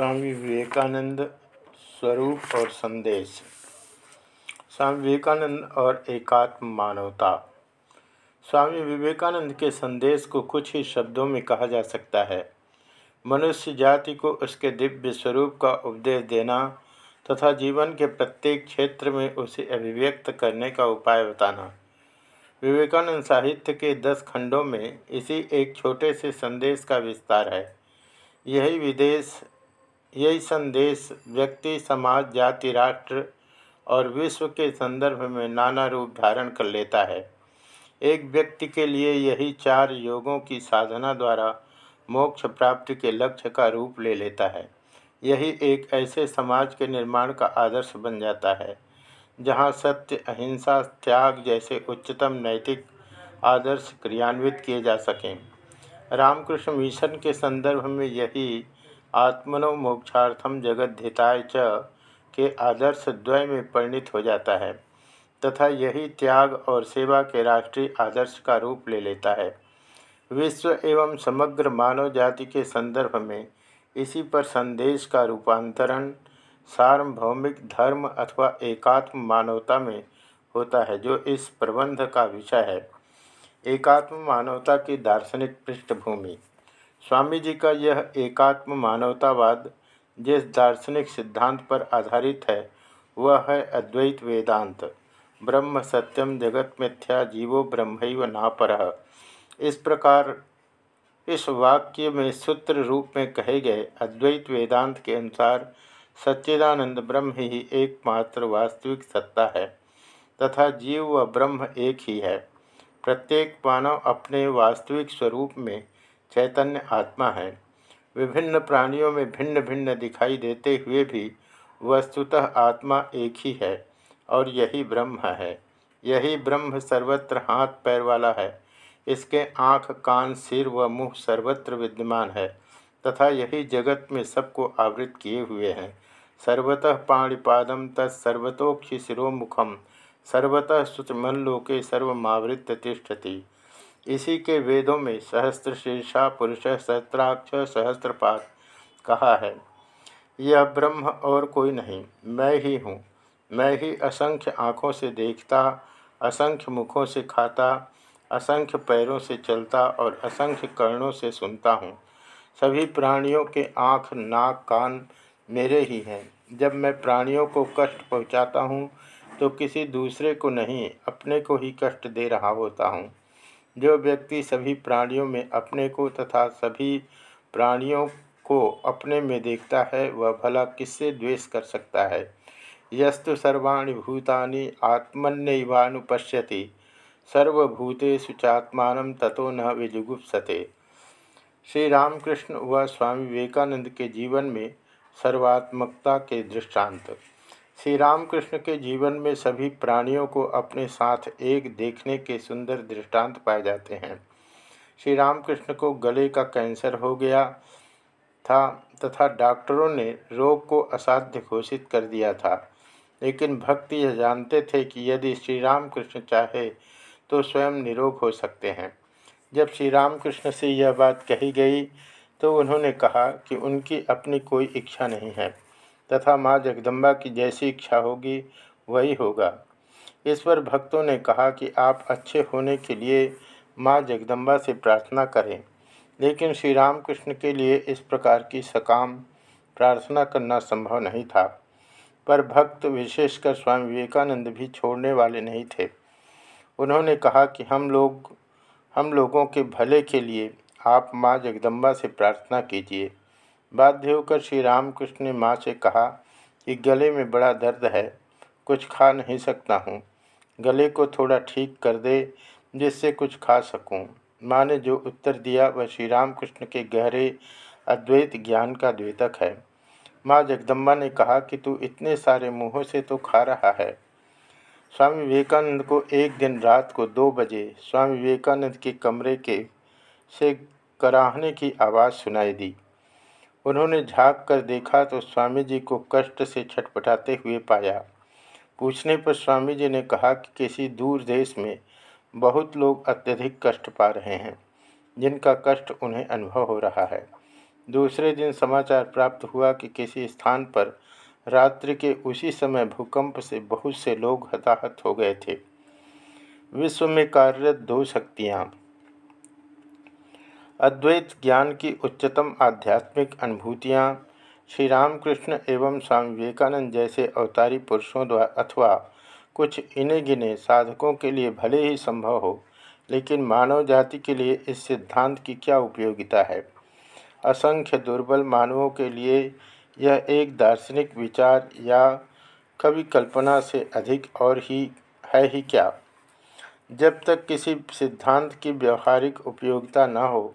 स्वामी विवेकानंद स्वरूप और संदेश। स्वामी विवेकानंद और एकात्म मानवता। स्वामी विवेकानंद के संदेश को कुछ ही शब्दों में कहा जा सकता है। मनुष्य जाति को उसके दिव्य स्वरूप का उपदेश देना तथा जीवन के प्रत्येक क्षेत्र में उसे अभिव्यक्त करने का उपाय बताना। विवेकानंद साहित्य के दस खंडों में इसी एक छोटे से संदेश का विस्तार है। यही विदेश यही संदेश व्यक्ति, समाज, जाति, राष्ट्र और विश्व के संदर्भ में नाना रूप धारण कर लेता है। एक व्यक्ति के लिए यही चार योगों की साधना द्वारा मोक्ष प्राप्ति के लक्ष्य का रूप ले लेता है। यही एक ऐसे समाज के निर्माण का आदर्श बन जाता है, जहाँ सत्य, अहिंसा, त्याग जैसे उच्चतम नैतिक आदर्श क्रियान्वित किए जा सकें। रामकृष्ण मिशन के संदर्भ में यही आत्मनो मोक्षार्थम जगद्धिताय च के आदर्श द्वय में परिणित हो जाता है, तथा यही त्याग और सेवा के राष्ट्रीय आदर्श का रूप ले लेता है। विश्व एवं समग्र मानव जाति के संदर्भ में इसी पर संदेश का रूपांतरण सार्वभौमिक धर्म अथवा एकात्म मानवता में होता है, जो इस प्रबंध का विषय है। एकात्म मानवता की दार्शनिक पृष्ठभूमि। स्वामी जी का यह एकात्म मानवतावाद जिस दार्शनिक सिद्धांत पर आधारित है, वह है अद्वैत वेदांत। ब्रह्म सत्यम जगत मिथ्या जीवो ब्रह्म नापर। इस प्रकार इस वाक्य में सूत्र रूप में कहे गए अद्वैत वेदांत के अनुसार सच्चिदानंद ब्रह्म ही एकमात्र वास्तविक सत्ता है, तथा जीव व ब्रह्म एक ही है। प्रत्येक मानव अपने वास्तविक स्वरूप में चैतन्य आत्मा है। विभिन्न प्राणियों में भिन्न भिन्न दिखाई देते हुए भी वस्तुतः आत्मा एक ही है और यही ब्रह्म है। यही ब्रह्म सर्वत्र हाथ पैर वाला है। इसके आँख, कान, सिर व मुँह सर्वत्र विद्यमान है तथा यही जगत में सबको आवृत किए हुए हैं। सर्वतः पाणिपादम तत्सर्वतोक्षि शिरोमुखम सर्वतः शुचमल्लोके सर्वमावृत्य तिष्ठति। इसी के वेदों में सहस्त्र शीर्षा, पुरुष सहस्त्राक्ष सहस्त्रपात कहा है। यह ब्रह्म और कोई नहीं, मैं ही हूँ। मैं ही असंख्य आँखों से देखता, असंख्य मुखों से खाता, असंख्य पैरों से चलता और असंख्य कर्णों से सुनता हूँ। सभी प्राणियों के आँख, नाक, कान मेरे ही हैं। जब मैं प्राणियों को कष्ट पहुँचाता हूँ तो किसी दूसरे को नहीं, अपने को ही कष्ट दे रहा होता हूँ। जो व्यक्ति सभी प्राणियों में अपने को तथा सभी प्राणियों को अपने में देखता है, वह भला किससे द्वेष कर सकता है? यस्तु सर्वाणी भूतानि आत्मन्यवानुपश्यति। सर्वभूतेषु चात्मान ततो न विजुगुप्सते। श्री रामकृष्ण व स्वामी विवेकानंद के जीवन में सर्वात्मकता के दृष्टांत। श्री रामकृष्ण के जीवन में सभी प्राणियों को अपने साथ एक देखने के सुंदर दृष्टांत पाए जाते हैं। श्री रामकृष्ण को गले का कैंसर हो गया था तथा डॉक्टरों ने रोग को असाध्य घोषित कर दिया था। लेकिन भक्त यह जानते थे कि यदि श्री रामकृष्ण चाहे तो स्वयं निरोग हो सकते हैं। जब श्री रामकृष्ण से यह बात कही गई तो उन्होंने कहा कि उनकी अपनी कोई इच्छा नहीं है। तथा माँ जगदम्बा की जैसी इच्छा होगी, वही होगा। इस पर भक्तों ने कहा कि आप अच्छे होने के लिए माँ जगदम्बा से प्रार्थना करें, लेकिन श्री रामकृष्ण के लिए इस प्रकार की सकाम, प्रार्थना करना संभव नहीं था। पर भक्त विशेषकर स्वामी विवेकानंद भी छोड़ने वाले नहीं थे। उन्होंने कहा कि हम लोग, हम लोगों के भले के लिए आप माँ जगदम्बा से प्रार्थना कीजिए। बाध्य होकर श्री रामकृष्ण ने माँ से कहा कि गले में बड़ा दर्द है, कुछ खा नहीं सकता हूँ। गले को थोड़ा ठीक कर दे, जिससे कुछ खा सकूँ। माँ ने जो उत्तर दिया, वह श्री रामकृष्ण के गहरे अद्वैत ज्ञान का द्वेतक है। माँ जगदम्बा ने कहा कि तू इतने सारे मुँहों से तो खा रहा है। स्वामी विवेकानंद को एक दिन रात को दो बजे स्वामी विवेकानंद के कमरे के से कराहने की आवाज़ सुनाई दी। उन्होंने झाँक कर देखा तो स्वामी जी को कष्ट से छटपटाते हुए पाया। पूछने पर स्वामी जी ने कहा कि किसी दूर देश में बहुत लोग अत्यधिक कष्ट पा रहे हैं, जिनका कष्ट उन्हें अनुभव हो रहा है। दूसरे दिन समाचार प्राप्त हुआ कि किसी स्थान पर रात्रि के उसी समय भूकंप से बहुत से लोग हताहत हो गए थे। विश्व में कार्यरत दो शक्तियाँ अद्वैत ज्ञान की उच्चतम आध्यात्मिक अनुभूतियाँ श्री रामकृष्ण एवं स्वामी विवेकानंद जैसे अवतारी पुरुषों द्वारा अथवा कुछ इन्हें गिने साधकों के लिए भले ही संभव हो, लेकिन मानव जाति के लिए इस सिद्धांत की क्या उपयोगिता है? असंख्य दुर्बल मानवों के लिए यह एक दार्शनिक विचार या कवि कल्पना से अधिक और ही, है ही क्या? जब तक किसी सिद्धांत की व्यवहारिक उपयोगिता न हो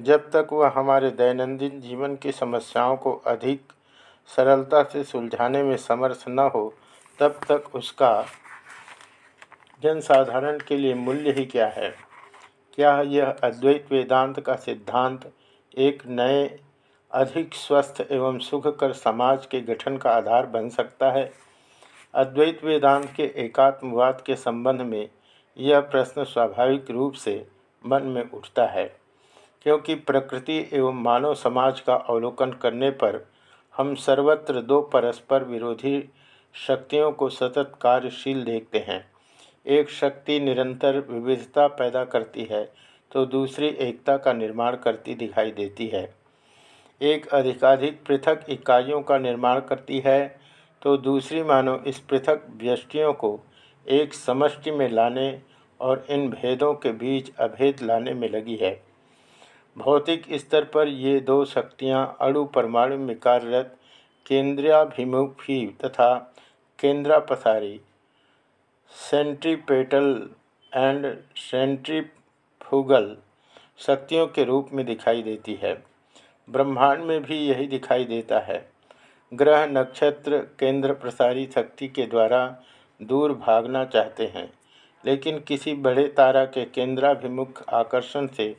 जब तक वह हमारे दैनंदिन जीवन की समस्याओं को अधिक सरलता से सुलझाने में समर्थ न हो, तब तक उसका जनसाधारण के लिए मूल्य ही क्या है? क्या यह अद्वैत वेदांत का सिद्धांत एक नए, अधिक स्वस्थ एवं सुखकर समाज के गठन का आधार बन सकता है? अद्वैत वेदांत के एकात्मवाद के संबंध में यह प्रश्न स्वाभाविक रूप से मन में उठता है। क्योंकि प्रकृति एवं मानव समाज का अवलोकन करने पर हम सर्वत्र दो परस्पर विरोधी शक्तियों को सतत कार्यशील देखते हैं। एक शक्ति निरंतर विविधता पैदा करती है तो दूसरी एकता का निर्माण करती दिखाई देती है। एक अधिकाधिक पृथक इकाइयों का निर्माण करती है तो दूसरी मानो इस पृथक व्यष्टियों को एक समष्टि में लाने और इन भेदों के बीच अभेद लाने में लगी है। भौतिक स्तर पर ये दो शक्तियाँ अणु परमाणु में कार्यरत केंद्राभिमुखी तथा केंद्रापसारी, सेंट्रीपेटल एंड सेंट्रीफुगल शक्तियों के रूप में दिखाई देती है। ब्रह्मांड में भी यही दिखाई देता है। ग्रह नक्षत्र केंद्र प्रसारी शक्ति के द्वारा दूर भागना चाहते हैं, लेकिन किसी बड़े तारा के केंद्राभिमुख आकर्षण से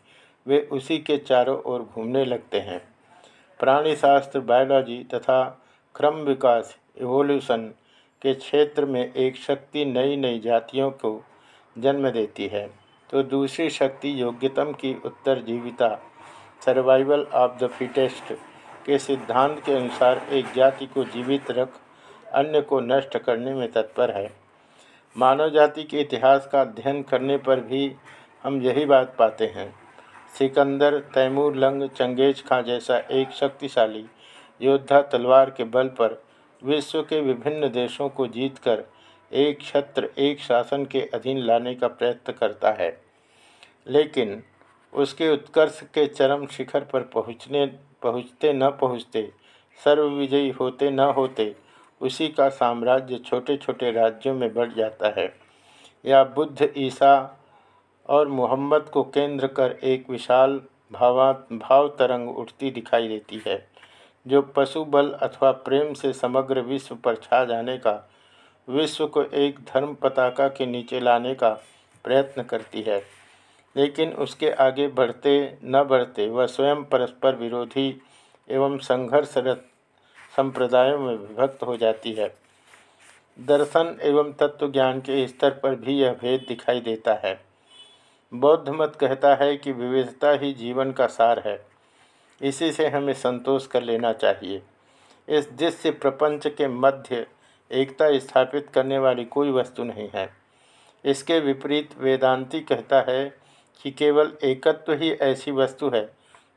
वे उसी के चारों ओर घूमने लगते हैं। प्राणी शास्त्र बायोलॉजी तथा क्रम विकास इवोल्यूशन के क्षेत्र में एक शक्ति नई नई जातियों को जन्म देती है। तो दूसरी शक्ति योग्यतम की उत्तरजीविता सर्वाइवल ऑफ़ द फिटेस्ट के सिद्धांत के अनुसार एक जाति को जीवित रख, अन्य को नष्ट करने में तत्पर है। मानव जाति के इतिहास का अध्ययन करने पर भी हम यही बात पाते हैं। सिकंदर, तैमूर, लंग, चंगेज खां जैसा एक शक्तिशाली योद्धा तलवार के बल पर विश्व के विभिन्न देशों को जीतकर एक छत्र, एक शासन के अधीन लाने का प्रयत्न करता है। लेकिन उसके उत्कर्ष के चरम शिखर पर पहुँचने, पहुँचते न पहुँचते, सर्वविजयी होते न होते, उसी का साम्राज्य छोटे छोटे राज्यों में बढ़ जाता है। या बुद्ध ईसा और मोहम्मद को केंद्र कर एक विशाल भावा भाव तरंग उठती दिखाई देती है, जो पशु बल अथवा प्रेम से समग्र विश्व पर छा जाने का, विश्व को एक धर्म पताका के नीचे लाने का प्रयत्न करती है। लेकिन उसके आगे बढ़ते, न बढ़ते, वह स्वयं परस्पर विरोधी एवं संघर्षरत संप्रदायों में विभक्त हो जाती है। दर्शन एवं तत्व ज्ञान के स्तर पर भी यह भेद दिखाई देता है। बौद्ध मत कहता है कि विविधता ही जीवन का सार है। इसी से हमें संतोष कर लेना चाहिए। इस दृश्य प्रपंच के मध्य एकता स्थापित करने वाली कोई वस्तु नहीं है। इसके विपरीत वेदांती कहता है कि केवल एकत्व ही ऐसी वस्तु है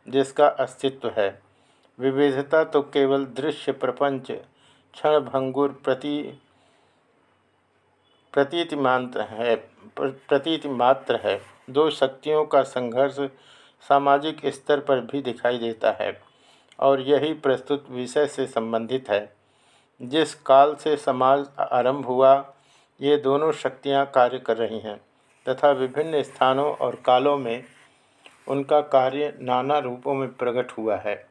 जिसका अस्तित्व है। विविधता तो केवल दृश्य, प्रपंच क्षण भंगुर प्रति प्रतीति मात्र है प्रतीति मात्र है। दो शक्तियों का संघर्ष सामाजिक स्तर पर भी दिखाई देता है और यही प्रस्तुत विषय से संबंधित है। जिस काल से समाज आरंभ हुआ, ये दोनों शक्तियाँ कार्य कर रही हैं तथा विभिन्न स्थानों और कालों में उनका कार्य नाना रूपों में प्रकट हुआ है।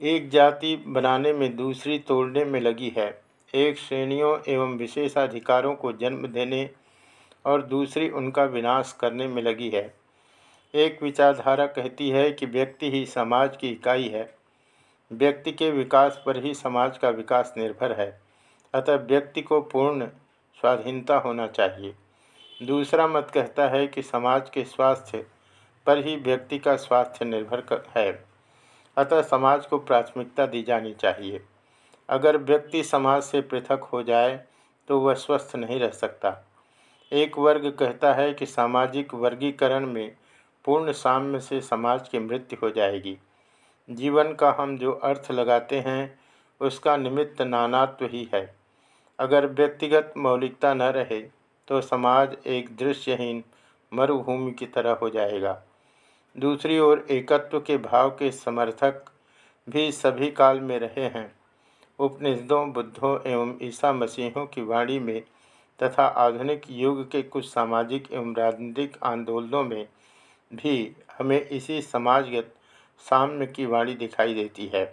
एक जाति बनाने में दूसरी तोड़ने में लगी है। एक श्रेणियों एवं विशेषाधिकारों को जन्म देने और दूसरी उनका विनाश करने में लगी है। एक विचारधारा कहती है कि व्यक्ति ही समाज की इकाई है। व्यक्ति के विकास पर ही समाज का विकास निर्भर है। अतः व्यक्ति को पूर्ण स्वाधीनता होना चाहिए। दूसरा मत कहता है कि समाज के स्वास्थ्य पर ही व्यक्ति का स्वास्थ्य निर्भर है। अतः समाज को प्राथमिकता दी जानी चाहिए। अगर व्यक्ति समाज से पृथक हो जाए तो वह स्वस्थ नहीं रह सकता। एक वर्ग कहता है कि सामाजिक वर्गीकरण में पूर्ण साम्य से समाज की मृत्यु हो जाएगी। जीवन का हम जो अर्थ लगाते हैं, उसका निमित्त नानात्व ही है। अगर व्यक्तिगत मौलिकता न रहे तो समाज एक दृश्यहीन मरुभूमि की तरह हो जाएगा। दूसरी ओर एकत्व के भाव के समर्थक भी सभी काल में रहे हैं। उपनिषदों, बुद्धों एवं ईसा मसीहों की वाणी में तथा आधुनिक युग के कुछ सामाजिक एवं राजनीतिक आंदोलनों में भी हमें इसी समाजगत साम्य की वाणी दिखाई देती है।